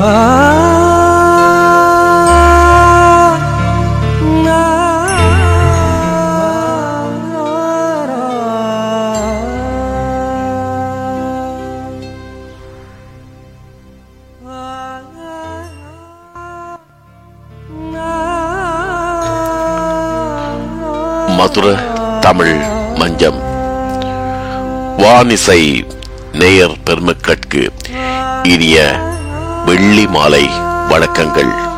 மதுர தமிழ் மஞ்சம். வானிசை நேயர் பெருமக்கட்கு இனிய வெள்ளி மாலை வணக்கங்கள்.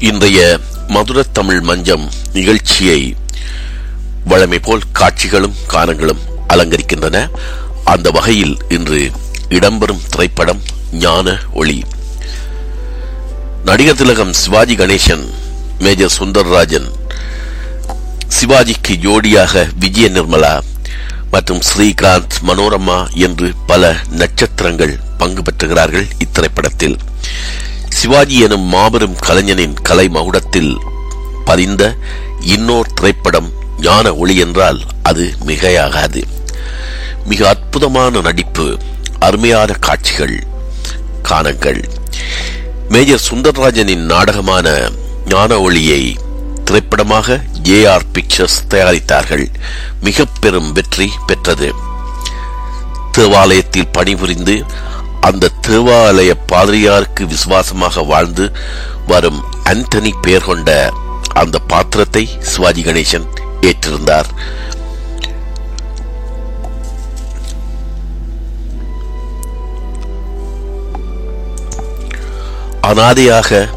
இன்றைய மதுர தமிழ் மஞ்சம் நிகழ்ச்சியை வழமை போல் காட்சிகளும் கானங்களும் அலங்கரிக்கின்றன. அந்த வகையில் இன்று இடம்பெறும் திரைப்படம் ஞான ஒளி. நடிகர் திலகம் சிவாஜி கணேசன் மேஜர் சுந்தர்ராஜன் சிவாஜிக்கு ஜோடியாக விஜய நிர்மலா மற்றும் ஸ்ரீகாந்த் மனோரமா என்று பல நட்சத்திரங்கள் பங்கு பெற்றுகிறார்கள் இத்திரைப்படத்தில். சிவாஜி எனும் மாபெரும் கலைஞனின் கலை மகுடத்தில் பதிந்த இன்னோர் திரைப்படம் ஞான ஒளி என்றால் அது மிகையாகாது. மிக அற்புதமான நடிப்பு அருமையான காட்சிகள் காணங்கள். மேஜர் சுந்தரராஜனின் நாடகமான ஞான ஒளியை திரைப்படமாக ஜே ஆர் பிக்சர்ஸ் தயாரித்தார்கள். மிக பெரும் வெற்றி பெற்றது. தேவாலயத்தில் பணிபுரிந்து அந்த தேவாலய பாதிரியாருக்கு விசுவாசமாக வாழ்ந்து வரும் அண்டனி பெயர் கொண்ட அந்த பாத்திரத்தை சிவாஜி கணேசன் ஏற்றிருந்தார். அனாதையாக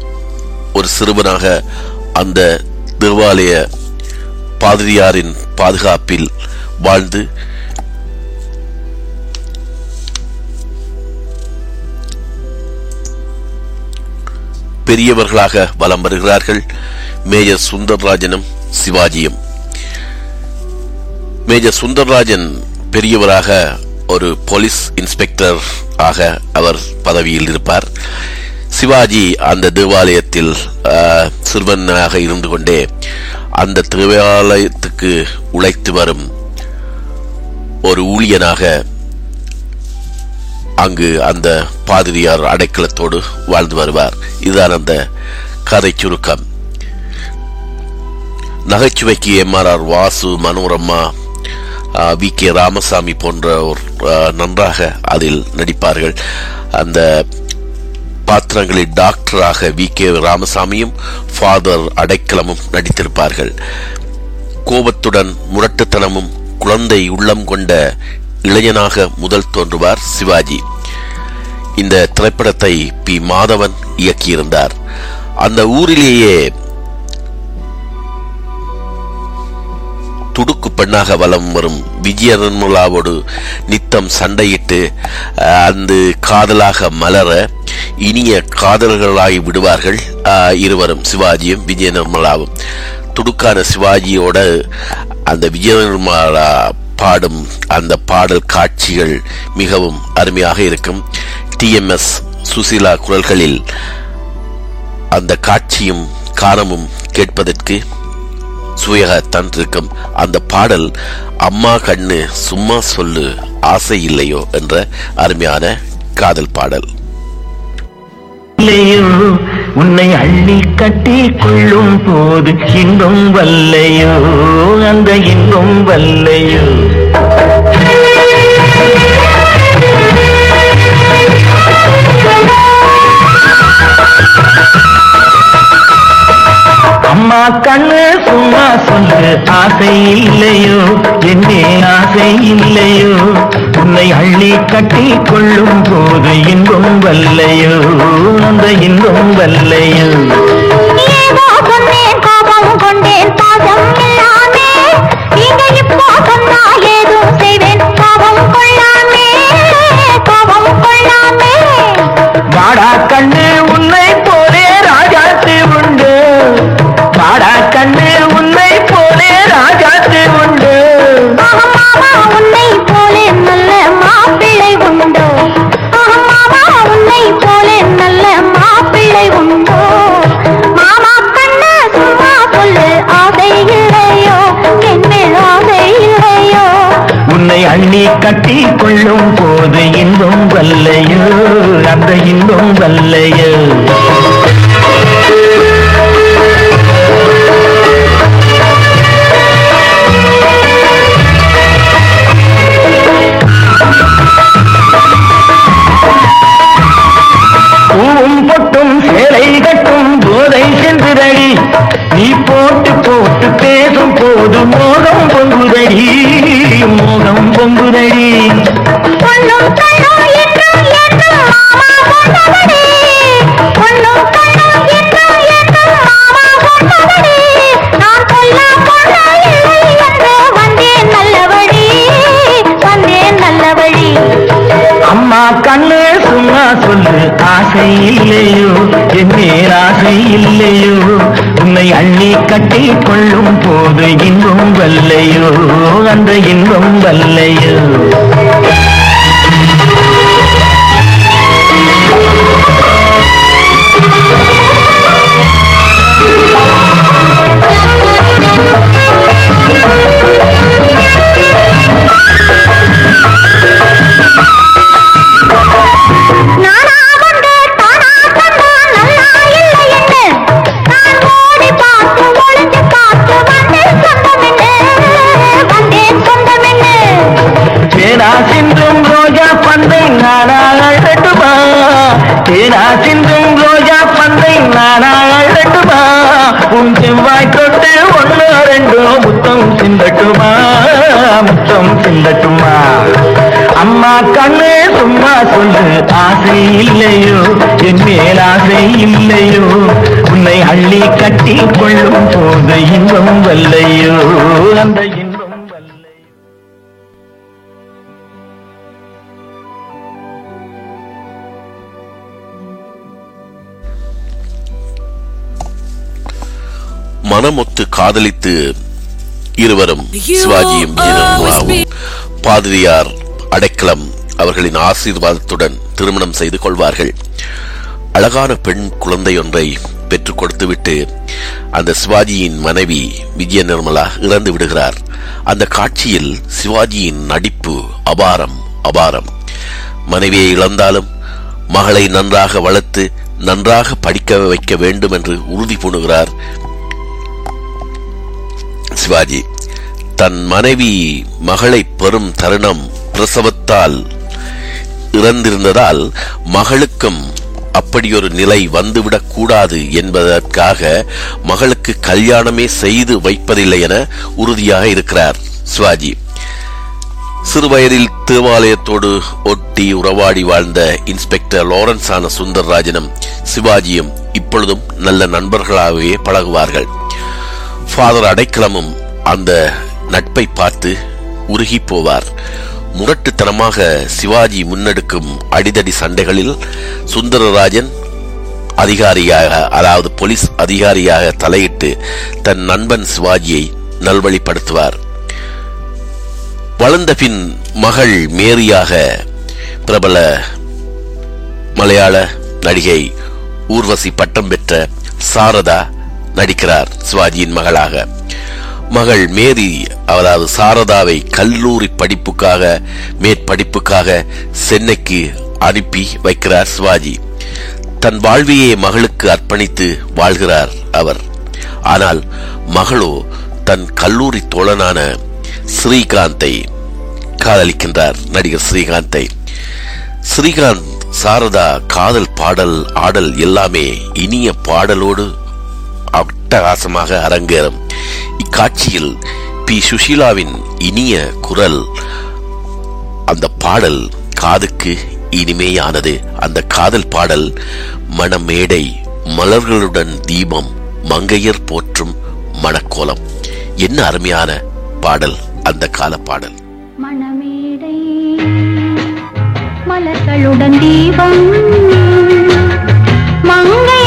ஒரு சிறுவனாக அந்த தேவாலய பாதிரியாரின் பாதுகாப்பில் வாழ்ந்து பெரியவர்களாக வலம் வருகிறார்கள். மேஜர் சுந்தர்ராஜனும் சிவாஜியும். மேஜர் சுந்தர்ராஜன் பெரியவராக ஒரு போலீஸ் இன்ஸ்பெக்டர் ஆக அவர் பதவியில் இருப்பார். சிவாஜி அந்த தேவாலயத்தில் சிறுவனாக இருந்து கொண்டே அந்த தேவாலயத்துக்கு உழைத்து வரும் ஒரு ஊழியனாக அங்கு அந்த பாதிரியார் அடைக்கலத்தோடு வாழ்ந்து வருவார். இதுதான் அந்த கதை சுருக்கம். நகைச்சுவைக்கு M R R Vasu Manorama V. K. Ramasamy போன்றோர் நன்றாக அதில் நடிப்பார்கள். அந்த பாத்திரங்களில் டாக்டராக வி. கே. ராமசாமியும் ஃபாதர் அடைக்கலமும் நடித்திருப்பார்கள். கோபத்துடன் முரட்டுத்தனமும் குழந்தை உள்ளம் கொண்ட இளைஞனாக முதல் தோன்றுவார் சிவாஜி. இந்த திரைப்படத்தை பி. மாதவன் இயக்கியிருந்தார். அந்த ஊரிலேயே துடுக்கு பெண்ணாக வலம் வரும் விஜயநிர்மலாவோடு நித்தம் சண்டையிட்டு அந்த காதலாக மலர இனிய காதல்களாகி விடுவார்கள் இருவரும் சிவாஜியும் விஜய நிர்மலாவும் துடுக்கான சிவாஜியோட அந்த விஜய நிர்மலா பாடும் அந்த பாடல் காட்சிகள் மிகவும் அருமையாக இருக்கும். டிஎம்எஸ் சுசிலா குரல்களில் அந்த காட்சியும் காரமும் கேட்பதற்கு சுவையாக தந்திருக்கும். அந்த பாடல் அம்மா கண்ணு சும்மா சொல்லு ஆசை இல்லையோ என்ற அருமையான காதல் பாடல். இல்லையோ உன்னை அள்ளி கட்டி கொள்ளும் போது இன்பம் வல்லையோ? அந்த இன்பம் வல்லையோ? அம்மா கண்ணு சும்மா சொல்லு ஆசை இல்லையோ? என்னே ஆசை இல்லையோ? உன்னை அள்ளி கட்டி கொள்ளும் போது இன்பம் வல்லையோ? அந்த இன்பம் வல்லையோ? கோபம் கொண்டேன் பாசம் இல்லாமே. நீங்க இப்போ சொன்னாயே கண்ணி கட்டி கொள்ளும் போது இன்பம் வல்லையோ அந்த இன்பம் வல்லையோ. வந்தேன் அம்மா கண்ணு சும்மா சொல்லு ஆசை இல்லையோ? என் மேல் ஆசை இல்லையோ? உன்னை அள்ளி கட்டி கொள்ளும் போது இன்பம் வல்லையோ? அந்த இன்பம் வல்லையோ? நானா அழட்டுமா உன் செவ்வாய் தொட்டு ஒன்று ரெண்டு முத்தம் சிந்தட்டுமா? முத்தம் சிந்தட்டுமா? அம்மா கண்ணு சும்மா சொல்லு. ஆசை இல்லையோ? என் மேல் ஆசை இல்லையோ? உன்னை அள்ளி கட்டி கொள்ளும் போது இன்பம் வல்லையோ? அந்த மனமொத்து காதலித்து இருவரும் சிவாஜியும் பாதிரியார் அடைக்கலம் அவர்களின் ஆசீர்வாதத்துடன் திருமணம் செய்து கொள்வார்கள். அழகான பெண் குழந்தை ஒன்றை பெற்றுக் கொடுத்துவிட்டு அந்த சிவாஜியின் மனைவி விஜய நிர்மலா இறந்து விடுகிறார். அந்த காட்சியில் சிவாஜியின் நடிப்பு அபாரம் அபாரம். மனைவியை இழந்தாலும் மகளை நன்றாக வளர்த்து நன்றாக படிக்க வைக்க வேண்டும் என்று உறுதி பூணுகிறார் சிவாஜி தன் மனைவி மகளை பெறும் தருணம் பிரசவத்தால் இறந்திருந்ததால் மகளுக்கும் அப்படியொரு நிலை வந்துவிடக் கூடாது என்பதற்காக மகளுக்கு கல்யாணமே செய்து வைப்பதில்லை என உறுதியாக இருக்கிறார் சிவாஜி. சிறுவயதில் தேவாலயத்தோடு ஒட்டி உறவாடி வாழ்ந்த இன்ஸ்பெக்டர் லாரன்ஸ் ஆன சுந்தர்ராஜனும் சிவாஜியும் இப்பொழுதும் நல்ல நண்பர்களாகவே பழகுவார்கள். ஃபாதர் அடைக்கலமும் அந்த நட்பை பார்த்து உருகி போவார். முரட்டுத்தனமாக சிவாஜி முன்னெடுக்கும் அடிதடி சண்டைகளில் சுந்தரராஜன் அதிகாரியாக அதாவது போலீஸ் அதிகாரியாக தலையிட்டு தன் நண்பன் சிவாஜியை நல்வழிப்படுத்துவார். வளர்ந்த பின் மகள் மேரியாக பிரபல மலையாள நடிகை ஊர்வசி பட்டம் பெற்ற சாரதா நடிக்கிறார் சிவாஜியின் மகளாக. மகள் மேரி அதாவது சாரதாவை கல்லூரி படிப்புக்காக மேற்படிப்புக்காக சென்னைக்கு அனுப்பி வைக்கிறார் சிவாஜி. தன் வாழ்வையே மகளுக்கு அர்ப்பணித்து வாழ்கிறார் அவர். ஆனால் மகளோ தன் கல்லூரி தோழனான ஸ்ரீகாந்தை காதலிக்கின்றார் நடிகர் ஸ்ரீகாந்தை. ஸ்ரீகாந்த் சாரதா காதல் பாடல் ஆடல் எல்லாமே இனிய பாடலோடு அட்டகாசமாக அரங்கேறும். இக்காட்சியில் பி. சுஷீலாவின் இனிய குரல் அந்த பாடல் காதுக்கு இனிமையானது. அந்த காதல் பாடல் மணமேடை மலர்களுடன் தீபம் மங்கையர் போற்றும் மணக்கோலம். என்ன அருமையான பாடல் அந்த கால பாடல். மணமேடை மலர்களுடன் தீபம் மங்கை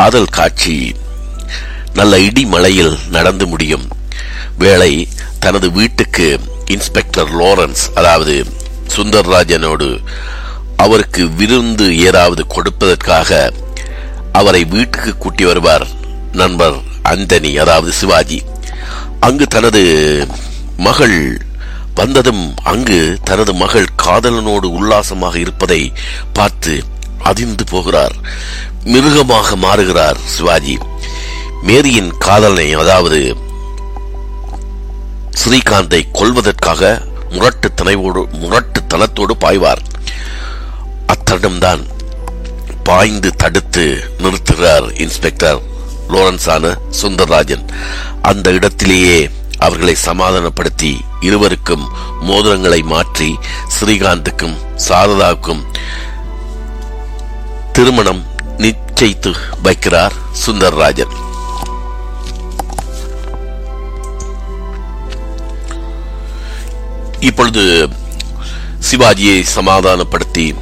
காதல் காட்சி. நல்ல இடிமலையில் நடந்து முடியும். வேளை தனது வீட்டுக்கு இன்ஸ்பெக்டர் லோரன்ஸ் அதாவது சுந்தர்ராஜனோடு அவருக்கு விருந்து ஏதாவது கொடுப்பதற்காக அவரை வீட்டுக்கு கூட்டி வருவார் நண்பர் அந்தனி அதாவது சிவாஜி. அங்கு தனது மகள் வந்ததும் அங்கு தனது மகள் காதலனோடு உல்லாசமாக இருப்பதை பார்த்து அதிர்ந்து போகிறார். மிருகமாக மாறுகிறார் சிவாஜி. மேரியின் காதலனை அதாவது ஸ்ரீகாந்தை கொல்வதற்காக முரட்டு தனத்தோடு பாய்வார். அத்தனம்தான் பாய்ந்து தடுத்து நிறுத்துகிறார் இன்ஸ்பெக்டர் லோரன்ஸான சுந்தரராஜன். அந்த இடத்திலேயே அவர்களை சமாதானப்படுத்தி இருவருக்கும் மோதிரங்களை மாற்றி ஸ்ரீகாந்துக்கும் சாரதாவுக்கும் திருமணம் நிச்சயித்து வைக்கிறார் சுந்தரராஜன். இப்பொழுது சிவாஜியை சமாதானப்படுத்தி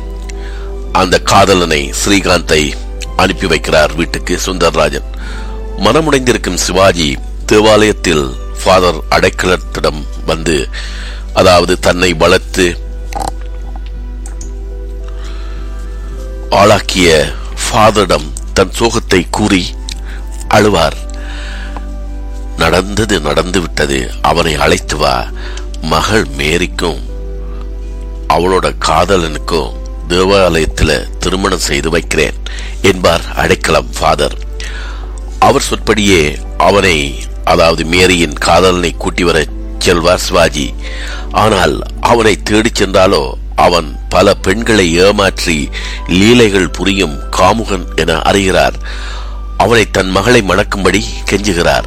அந்த காதலனை ஸ்ரீகாந்தை அனுப்பி வைக்கிறார் வீட்டுக்கு சுந்தரராஜன். மனமுடைந்திருக்கும் சிவாஜி தேவாலயத்தில் ஃபாதர் அடைக்கலத்திடம் வந்து அதாவது தன்னை வளர்த்து ஆளாக்கிய ஃபாதரிடம் தன் சோகத்தை கூறி அழுவார். நடந்தது நடந்து விட்டது. அவனை அழைத்து வா. மகள் மேரிக்கும் அவளோட காதலனுக்கும் தேவாலயத்துல திருமணம் செய்து வைக்கிறேன் என்பார் அடைக்கலம் ஃபாதர். அவர் சொற்படியே அவனை அதாவது மேரியின் காதலனை கூட்டி வர செல்வார் சிவாஜி. ஆனால் அவனை தேடிச் சென்றாலோ அவன் பல பெண்களை ஏமாற்றி லீலைகள் புரியும் காமுகன் என அறிகிறார். அவனை தன் மகளை மணக்கும்படி கெஞ்சுகிறார்.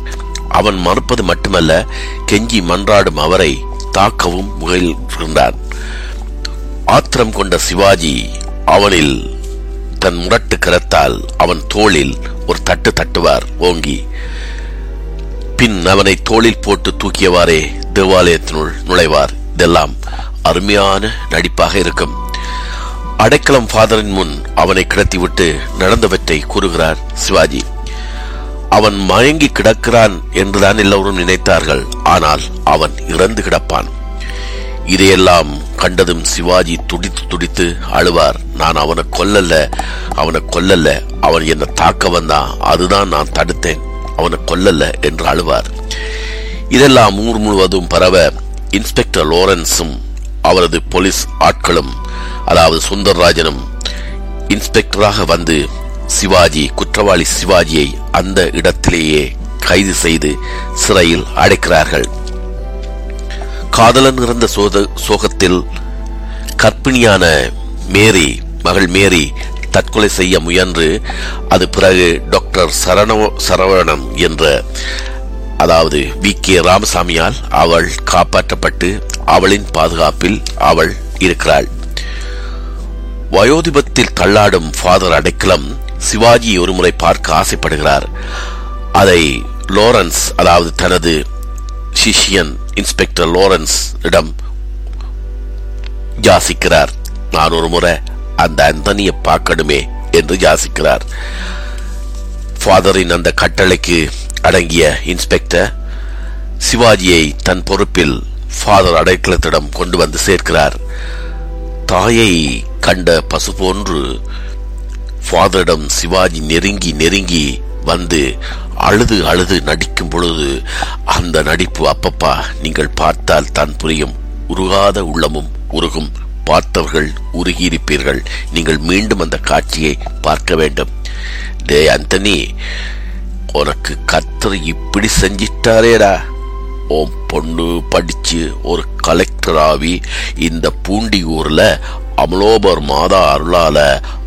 அவன் மறுப்பது மட்டுமல்ல கெஞ்சி மன்றாடும் அவரை தாக்கவும் முயல்கின்றான். ஆத்திரம் கொண்ட சிவாஜி அவனில் தன் முரட்டு கரத்தால் அவன் தோளில் ஒரு தட்டு தட்டுவார் ஓங்கி. பின் அவனை தோளில் போட்டு தூக்கியவாறே தேவாலயத்தினுள் நுழைவார். இதெல்லாம் அருமையான நடிப்பாக இருக்கும். அடைக்கலம் ஃபாதரின் முன் அவனை கிடத்திவிட்டு நடந்தவற்றை கூறுகிறார் சிவாஜி. அவன் மயங்கி கிடக்கிறான் என்றுதான் எல்லோரும் நினைத்தார்கள். ஆனால் அவன் இறந்து கிடப்பான். இதையெல்லாம் கண்டதும் சிவாஜி துடித்து துடித்து அழுவார். நான் அவனை கொல்லல அவனை கொல்லல அவன் என்ன தாக்க வந்தான் அதுதான் நான் தடுத்தேன். அவனை கொல்லல என்று அழுவார். இதெல்லாம் ஊர் முழுவதும் பரவ இன்ஸ்பெக்டர் லோரன்ஸும் அவரது போலீஸ் ஆட்களும் அதாவது சுந்தர்ராஜனும் இன்ஸ்பெக்டராக வந்து சிவாஜி குற்றவாளி சிவாஜியை அந்த இடத்திலேயே கைது செய்து சிறையில் அடைக்கிறார்கள். காதலன் இறந்த சோத சோகத்தில் கர்ப்பிணியான மேரி மகள் மேரி தற்கொலை செய்ய முயன்று அது பிறகு டாக்டர் சரண சரவணம் என்ற அதாவது வி கே ராமசாமியால் அவள் காப்பாற்றப்பட்டு அவளின் பாதுகாப்பில் அவள் இருக்கிறாள். வயோதிபத்தில் தள்ளாடும் ஃபாதர் அடைக்கலம் சிவாஜி ஒருமுறை பார்க்க ஆசைப்படுகிறார். அதை லோரன்ஸ் அதாவது தனது சிஷியன் இன்ஸ்பெக்டர் லோரன்ஸ் இடம் யாசிக்கிறார். நான் ஒரு முறை அந்த அந்தனியை பார்க்கணுமே என்று யாசிக்கிறார். ஃபாதரின் அந்த கட்டளைக்கு அடங்கிய இன்ஸ்பெக்டர் சிவாஜியை தன் பொறுப்பில் ஃபாதர் அடைக்கலத்திடம் கொண்டு வந்து சேர்க்கிறார். தாயை கண்ட பசு போன்று ஃபாதரிடம் சிவாஜி நெருங்கி நெருங்கி வந்து அழுது அழுது நடிக்கும் பொழுது அந்த நடிப்பு அப்பப்பா நீங்கள் பார்த்தால் தான் புரியும். உருகாத உள்ளமும் உருகும். பார்த்தவர்கள் உருகியிருப்பீர்கள். நீங்கள் மீண்டும் அந்த காட்சியை பார்க்க வேண்டும். டே அந்தனி உனக்கு கத்தர் இப்படி செஞ்சிட்டாரேடா. உன் பொண்ணு படிச்சு ஒரு கலெக்டர் ஆவி இந்த பூண்டி அமலோபர் மாதா அருளால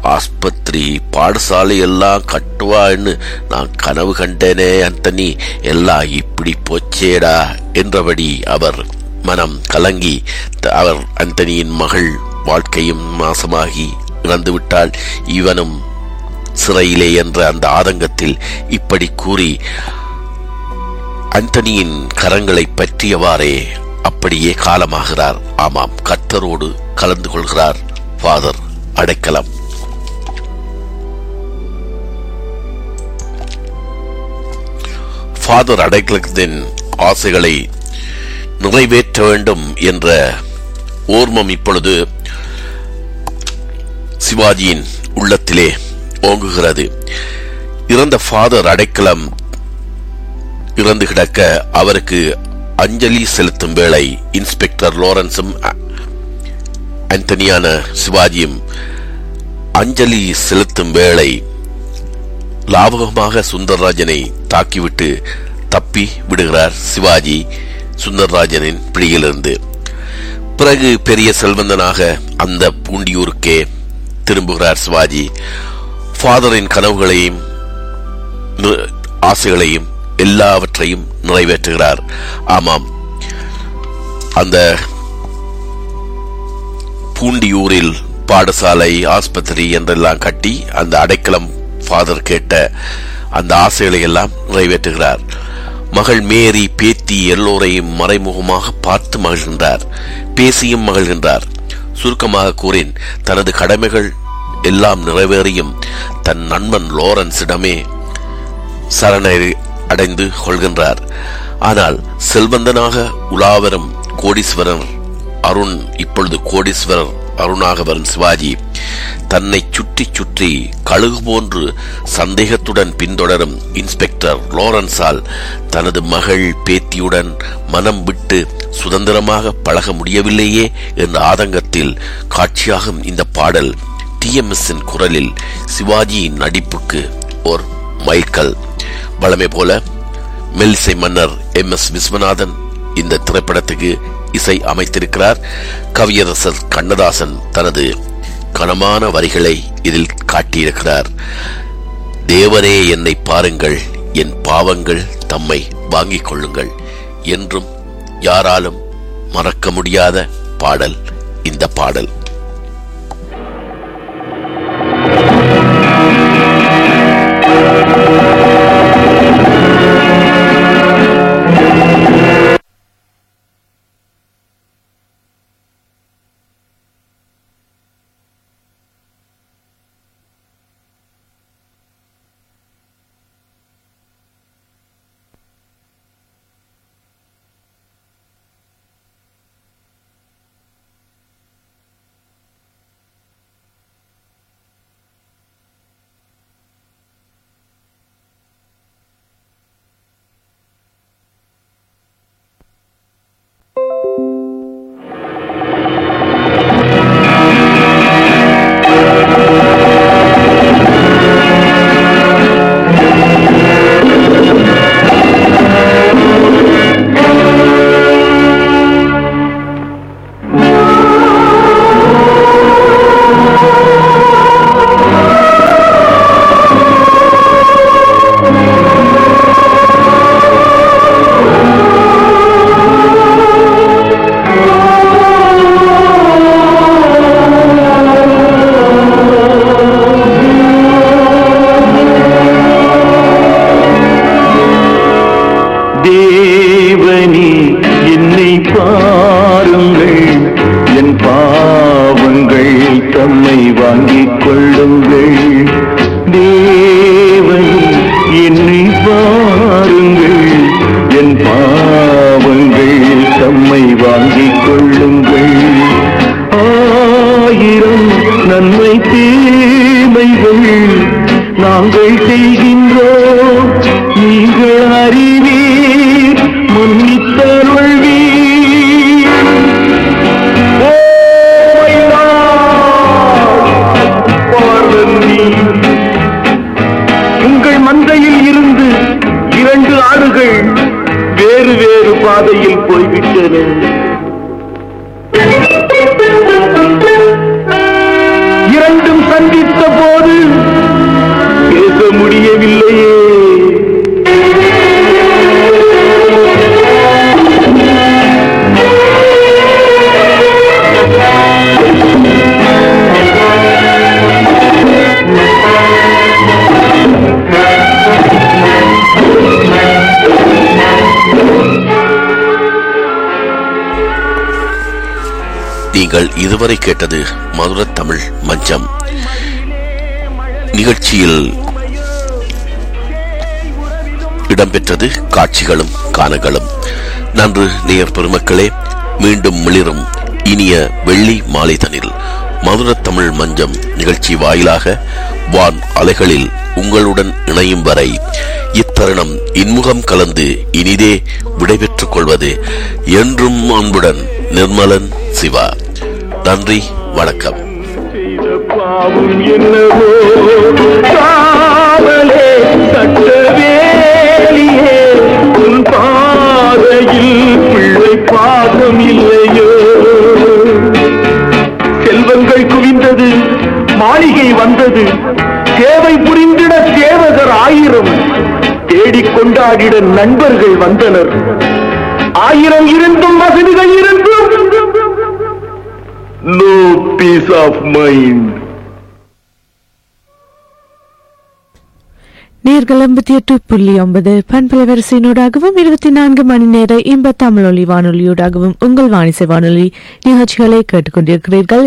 ஆஸ்பத்திரி பாடசாலை எல்லாம் கட்டுவான்னு நான் கனவு கண்டேனே அந்தனி எல்லாம் இப்படி போச்சேடா என்றபடி அவர் மனம் கலங்கி த- அவர் அந்தனியின் மகள் வாழ்க்கையும் நாசமாகி இறந்துவிட்டால் இவனும் சிறையிலே என்ற அந்த ஆதங்கத்தில் இப்படி கூறி அந்தனியின் கரங்களை பற்றியவாறே அப்படியே காலமாகிறார். ஆமாம் கர்த்தரோடு கலந்து கொள்கிறார். ஃபாதர் அடைக்கலம். ஃபாதர் அடைக்கலத்தின் ஆசைகளை நிறைவேற்ற வேண்டும் என்ற ஓர்மம் இப்பொழுது சிவாஜியின் உள்ளத்திலே ஓங்குகிறது. இறந்த ஃபாதர் அடைக்கலம் இறந்து கிடக்க அவருக்கு அஞ்சலி செலுத்தும் வேளை இன்ஸ்பெக்டர் லோரன்ஸும் அ- ஆண்டனியான சிவாஜியும் அஞ்சலி செலுத்தும் வேளை லாபகமாக சுந்தரராஜனை தாக்கிவிட்டு தப்பி விடுகிறார் சிவாஜி சுந்தரராஜனின் பிடியிலிருந்து. பிறகு பெரிய செல்வந்தனாக அந்த பூண்டியூருக்கே திரும்புகிறார் சிவாஜி. ஃபாதரின் கனவுகளையும் ஆசைகளையும் எல்லாவற்றையும் நிறைவேற்றுகிறார். ஆமாம். அந்த பூண்டியூரில் பாடசாலை ஆஸ்பத்திரி என்றெல்லாம் கட்டி அந்த அடைக்கலம் ஃபாதர் கேட்ட அந்த ஆசைகளை எல்லாம் நிறைவேற்றுகிறார். மகள் மேரி பேத்தி எல்லோரையும் மறைமுகமாக பார்த்து மகிழ்கின்றார். பேசியும் மகிழ்கின்றார். சுருக்கமாக கூறின் தனது கடமைகள் எல்லாம் நிறைவேறியும் தன் நண்பன் லோரன்ஸிடமே சரணை அடைந்து கொள்கின்றார். ஆனால் செல்வந்தனாக உலாவரும் கோடீஸ்வரர் அருண் இப்பொழுது கோடீஸ்வரர் அருணாக வரும் சிவாஜி தன்னை சுற்றி சுற்றி கழுகு போன்று சந்தேகத்துடன் பின்தொடரும் இன்ஸ்பெக்டர் லோரன்ஸால் தனது மகள் பேத்தியுடன் மனம் விட்டு சுதந்திரமாக பழக முடியவில்லையே என்ற ஆதங்கத்தில் காட்சியாகும் இந்த பாடல் டிஎம்எஸ்ஸின் குரலில் சிவாஜியின் நடிப்புக்கு ஓர் மைல்கல். வழமை போல மெல்சை மன்னர் எம். எஸ். விஸ்வநாதன் இந்த திரைப்படத்துக்கு இசை அமைத்திருக்கிறார். கவியரசர் கண்ணதாசன் தனது கனமான வரிகளை இதில் காட்டியிருக்கிறார். தேவரே என்னை பாருங்கள். என் பாவங்கள் தம்மை வாங்கிக் கொள்ளுங்கள் என்றும் யாராலும் மறக்க முடியாத பாடல் இந்த பாடல். நீங்கள் கேட்டது மதுர தமிழ் மஞ்சம். நிகழ்ச்சியில் இடம்பெற்றது காட்சிகளும் காணங்களும் நன்று நேயர் பெருமக்களே மீண்டும் மிளிரும் இனிய வெள்ளி மாலை தனில் மதுர தமிழ் மஞ்சம் நிகழ்ச்சி வாயிலாக வான் அலைகளில் உங்களுடன் இணையும் வரை இத்தருணம் இன்முகம் கலந்து இனிதே விடைபெற்றுக் கொள்வது என்றும் அன்புடன் நிர்மலன் சிவா. நன்றி வணக்கம். செய்த பாவம் என்னவோ? காவலே சட்டவேலியே உன் பாதையில் பிள்ளை பாகம் இல்லையோ? செல்வங்கள் குவிந்தது மாளிகை வந்தது. சேவை புரிந்திட சேவகர் ஆயிரம். தேடிக் கொண்டாடிட நண்பர்கள் வந்தனர். ஆயிரம் இருந்தும் வசதிகள் இருந்தும் no peace of mind. நேர்கள் எண்பத்தி எட்டு புள்ளி ஒன்பது பண்பலை வரிசையினூடாகவும் இருபத்தி நான்கு மணி நேர இன்ப தமிழொலி வானொலியூடாகவும் உங்கள் வானிசை வானொலி நிகழ்ச்சிகளை கேட்டுக்கொண்டிருக்கிறீர்கள்